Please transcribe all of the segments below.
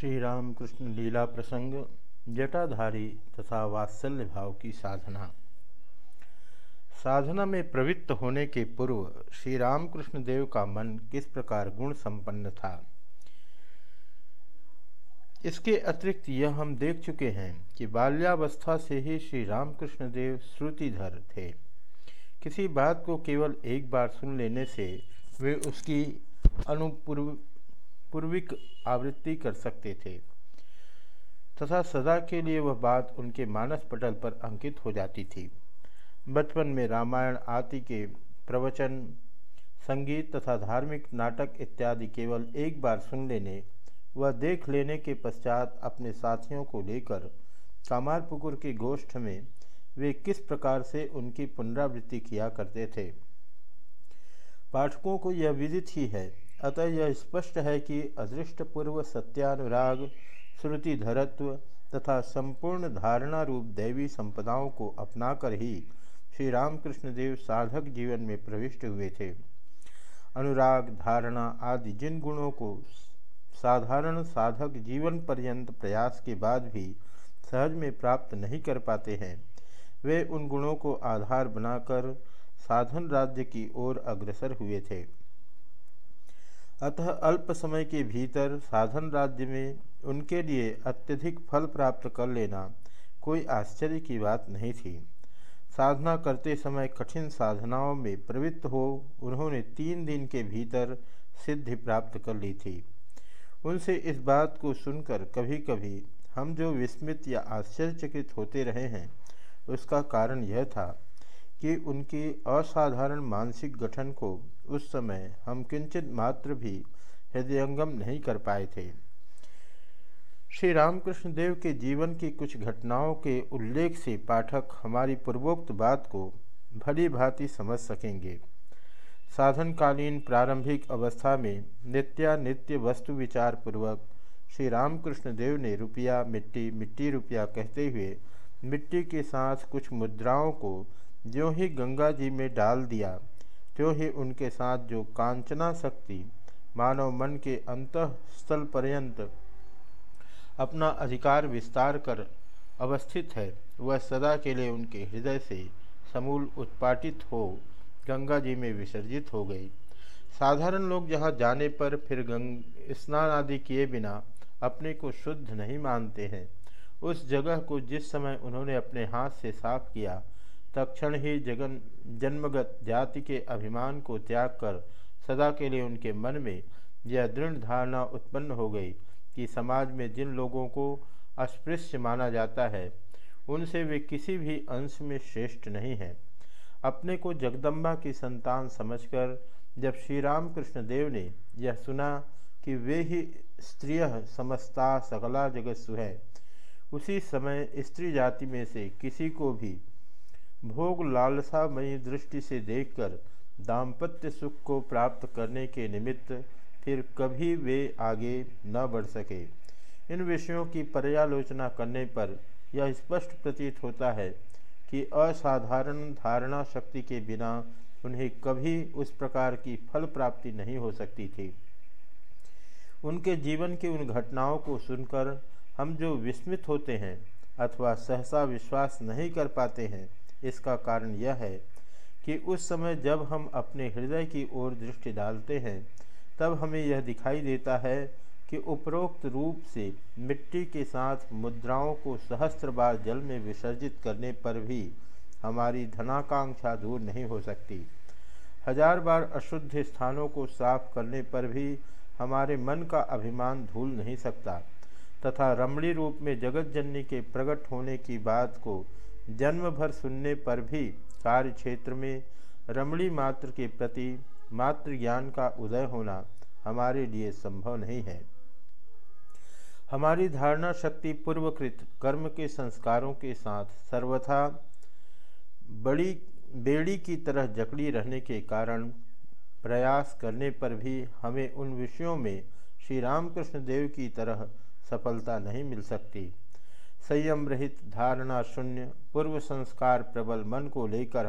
श्री रामकृष्ण लीला प्रसंग, जटाधारी तथा वात्सल्य भाव की साधना। साधना में प्रवृत्त होने के पूर्व श्री रामकृष्ण देव का मन किस प्रकार गुण संपन्न था? इसके अतिरिक्त यह हम देख चुके हैं कि बाल्यावस्था से ही श्री रामकृष्ण देव श्रुतिधर थे। किसी बात को केवल एक बार सुन लेने से वे उसकी अनुपूर्व पूर्विक आवृत्ति कर सकते थे। तथा सदा के लिए वह बात उनके मानस पटल पर अंकित हो जाती थी। बचपन में रामायण आदि के प्रवचन, संगीत तथा धार्मिक नाटक इत्यादि केवल एक बार सुन लेने व देख लेने के पश्चात अपने साथियों को लेकर कामारपुकुर की गोष्ठ में वे किस प्रकार से उनकी पुनरावृत्ति किया करते थे। पाठकों को यह विदित ही है अतः यह स्पष्ट है कि अदृष्ट पूर्व सत्यानुराग, श्रुतिधरत्व तथा संपूर्ण धारणा रूप दैवी संपदाओं को अपनाकर ही श्री रामकृष्ण देव साधक जीवन में प्रविष्ट हुए थे। अनुराग, धारणा आदि जिन गुणों को साधारण साधक जीवन पर्यंत प्रयास के बाद भी सहज में प्राप्त नहीं कर पाते हैं, वे उन गुणों को आधार बनाकर साधन राज्य की ओर अग्रसर हुए थे। अतः अल्प समय के भीतर साधन राज्य में उनके लिए अत्यधिक फल प्राप्त कर लेना कोई आश्चर्य की बात नहीं थी। साधना करते समय कठिन साधनाओं में प्रवृत्त हो उन्होंने तीन दिन के भीतर सिद्धि प्राप्त कर ली थी। उनसे इस बात को सुनकर कभी कभी हम जो विस्मित या आश्चर्यचकित होते रहे हैं, उसका कारण यह था कि उनकी असाधारण मानसिक गठन को उस समय हम किंचित मात्र भी हृदयंगम नहीं कर पाए थे। श्री रामकृष्ण देव के जीवन की कुछ घटनाओं के उल्लेख से पाठक हमारी पूर्वोक्त बात को भली भांति समझ सकेंगे। साधनकालीन प्रारंभिक अवस्था में नित्यानित्य वस्तु विचार पूर्वक श्री रामकृष्ण देव ने रुपया, मिट्टी मिट्टी रुपया कहते हुए मिट्टी के साथ कुछ मुद्राओं को जो ही गंगा जी में डाल दिया त्यों ही उनके साथ जो कांचना शक्ति मानव मन के अंतस्थल पर्यंत अपना अधिकार विस्तार कर अवस्थित है, वह सदा के लिए उनके हृदय से समूल उत्पाटित हो, गंगा जी में विसर्जित हो गई। साधारण लोग जहाँ जाने पर फिर गंग स्नान आदि किए बिना अपने को शुद्ध नहीं मानते हैं। उस जगह को जिस समय उन्होंने अपने हाथ से साफ़ किया तक्षण ही जगन जन्मगत जाति के अभिमान को त्याग कर सदा के लिए उनके मन में यह दृढ़ धारणा उत्पन्न हो गई कि समाज में जिन लोगों को अस्पृश्य माना जाता है, उनसे वे किसी भी अंश में श्रेष्ठ नहीं हैं। अपने को जगदम्बा की संतान समझकर जब श्री राम कृष्ण देव ने यह सुना कि वे ही स्त्रिय समस्ता सकला जगत सुह उसी समय स्त्री जाति में से किसी को भी भोग लालसामयी दृष्टि से देखकर दाम्पत्य सुख को प्राप्त करने के निमित्त फिर कभी वे आगे न बढ़ सके। इन विषयों की पर्यालोचना करने पर यह स्पष्ट प्रतीत होता है कि असाधारण धारणा शक्ति के बिना उन्हें कभी उस प्रकार की फल प्राप्ति नहीं हो सकती थी। उनके जीवन की उन घटनाओं को सुनकर हम जो विस्मित होते हैं अथवा सहसा विश्वास नहीं कर पाते हैं इसका कारण यह है कि उस समय जब हम अपने हृदय की ओर दृष्टि डालते हैं, तब हमें यह दिखाई देता है कि उपरोक्त रूप से मिट्टी के साथ मुद्राओं को सहस्त्र बार जल में विसर्जित करने पर भी हमारी धनाकांक्षा दूर नहीं हो सकती। हज़ार बार अशुद्ध स्थानों को साफ़ करने पर भी हमारे मन का अभिमान धूल नहीं सकता, तथा रमणी रूप में जगत जननी के प्रकट होने की बात को जन्म भर सुनने पर भी कार्य क्षेत्र में रमणी मात्र के प्रति मात्र ज्ञान का उदय होना हमारे लिए संभव नहीं है। हमारी धारणा शक्ति पूर्वकृत कर्म के संस्कारों के साथ सर्वथा बड़ी, बेड़ी की तरह जकड़ी रहने के कारण प्रयास करने पर भी हमें उन विषयों में श्री रामकृष्ण देव की तरह सफलता नहीं मिल सकती। संयम रहित धारणा शून्य, पूर्व संस्कार प्रबल मन को लेकर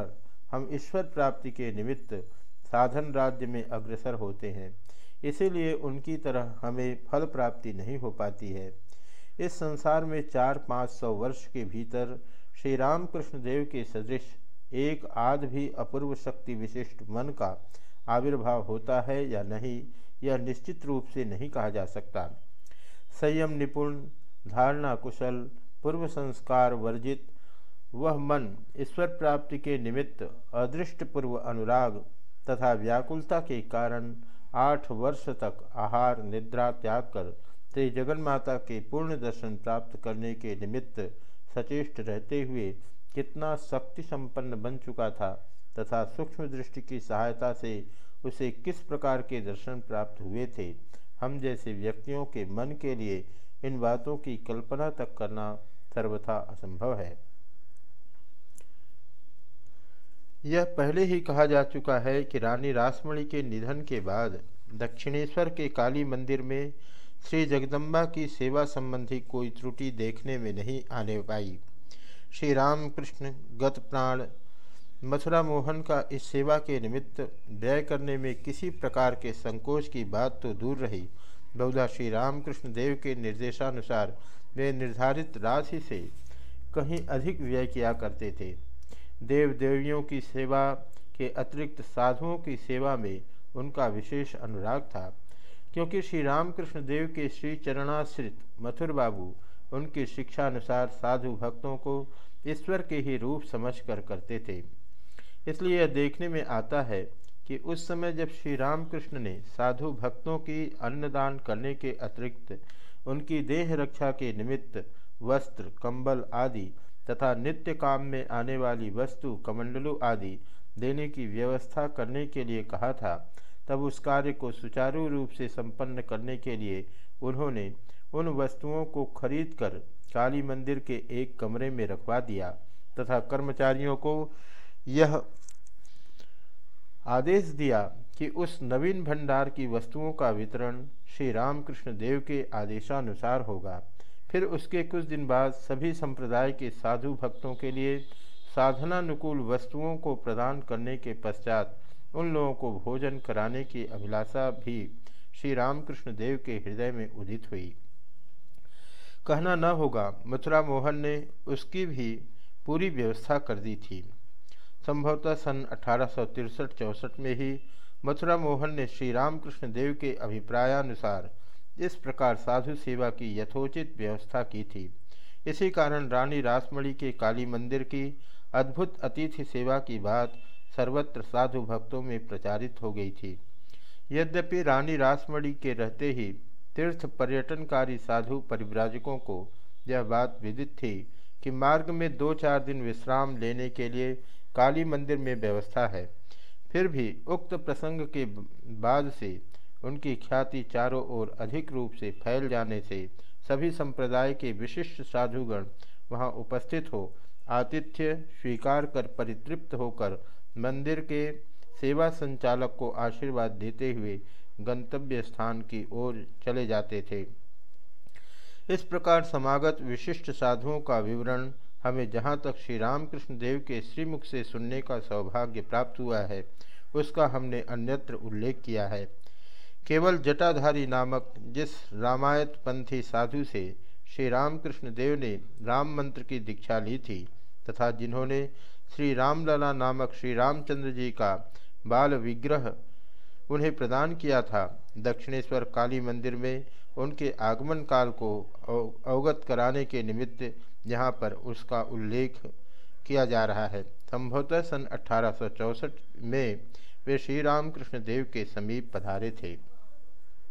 हम ईश्वर प्राप्ति के निमित्त साधन राज्य में अग्रसर होते हैं। इसीलिए उनकी तरह हमें फल प्राप्ति नहीं हो पाती है। इस संसार में चार पाँच सौ वर्ष के भीतर श्री रामकृष्ण देव के सदृश एक आध भी अपूर्व शक्ति विशिष्ट मन का आविर्भाव होता है या नहीं, यह निश्चित रूप से नहीं कहा जा सकता। संयम निपुण, धारणा कुशल पूर्व संस्कार वर्जित। वह मन ईश्वर प्राप्ति के निमित्त अदृष्ट पूर्व अनुराग तथा व्याकुलता के कारण आठ वर्ष तक आहार, निद्रा त्याग कर श्री जगन्माता के पूर्ण दर्शन प्राप्त करने के निमित्त सचेष्ट रहते हुए कितना शक्ति संपन्न बन चुका था तथा सूक्ष्म दृष्टि की सहायता से उसे किस प्रकार के दर्शन प्राप्त हुए थे, हम जैसे व्यक्तियों के मन के लिए इन बातों की कल्पना तक करना सर्वथा असंभव है। यह पहले ही कहा जा चुका है कि रानी रासमणि के निधन के बाद दक्षिणेश्वर के काली मंदिर में श्री जगदम्बा की सेवा संबंधी कोई त्रुटि देखने में नहीं आने पाई। श्री रामकृष्ण गत प्राण मथुरा मोहन का इस सेवा के निमित्त व्यय करने में किसी प्रकार के संकोच की बात तो दूर रही। बहुधा श्री रामकृष्ण देव के निर्देशानुसार वे निर्धारित राशि से कहीं अधिक व्यय किया करते थे। देव देवियों की सेवा के अतिरिक्त साधुओं की सेवा में उनका विशेष अनुराग था, क्योंकि श्री रामकृष्ण देव के श्री चरणाश्रित मथुर बाबू उनकी शिक्षा अनुसार साधु भक्तों को ईश्वर के ही रूप समझकर करते थे। इसलिए यह देखने में आता है कि उस समय जब श्री रामकृष्ण ने साधु भक्तों की अन्नदान करने के अतिरिक्त उनकी देह रक्षा के निमित्त वस्त्र, कंबल आदि तथा नित्य काम में आने वाली वस्तु, कमंडलू आदि देने की व्यवस्था करने के लिए कहा था। तब उस कार्य को सुचारू रूप से संपन्न करने के लिए उन्होंने उन वस्तुओं को खरीद कर काली मंदिर के एक कमरे में रखवा दिया तथा कर्मचारियों को यह आदेश दिया कि उस नवीन भंडार की वस्तुओं का वितरण श्री रामकृष्ण देव के आदेशानुसार होगा। फिर उसके कुछ दिन बाद सभी संप्रदाय के साधु भक्तों के लिए साधनानुकूल वस्तुओं को प्रदान करने के पश्चात उन लोगों को भोजन कराने की अभिलाषा भी श्री रामकृष्ण देव के हृदय में उदित हुई। कहना न होगा, मथुरा मोहन ने उसकी भी पूरी व्यवस्था कर दी थी। संभवतः सन अठारह सौ में ही मथुरा मोहन ने श्री रामकृष्ण देव के अभिप्रायानुसार इस प्रकार साधु सेवा की यथोचित व्यवस्था की थी, इसी कारण रानी रासमणि के काली मंदिर की अद्भुत अतिथि सेवा की बात सर्वत्र साधु भक्तों में प्रचारित हो गई थी। यद्यपि रानी रासमणि के रहते ही तीर्थ पर्यटनकारी साधु परिव्राजकों को यह बात विदित थी कि मार्ग में दो चार दिन विश्राम लेने के लिए काली मंदिर में व्यवस्था है। फिर भी उक्त प्रसंग के बाद से उनकी ख्याति चारों ओर अधिक रूप से फैल जाने से सभी संप्रदाय के विशिष्ट साधुगण वहाँ उपस्थित हो, आतिथ्य स्वीकार कर परितृप्त होकर मंदिर के सेवा संचालक को आशीर्वाद देते हुए गंतव्य स्थान की ओर चले जाते थे। इस प्रकार समागत विशिष्ट साधुओं का विवरण हमें जहाँ तक श्री रामकृष्ण देव के श्रीमुख से सुनने का सौभाग्य प्राप्त हुआ है, उसका हमने अन्यत्र उल्लेख किया है। केवल जटाधारी नामक जिस रामायत पंथी साधु से श्री रामकृष्ण देव ने राम मंत्र की दीक्षा ली थी, तथा जिन्होंने श्री रामलला नामक श्री रामचंद्र जी का बाल विग्रह उन्हें प्रदान किया था, दक्षिणेश्वर काली मंदिर में उनके आगमन काल को अवगत कराने के निमित्त यहाँ पर उसका उल्लेख किया जा रहा है। संभवतः सन अठारह सौ चौंसठ में वे श्री रामकृष्ण देव के समीप पधारे थे।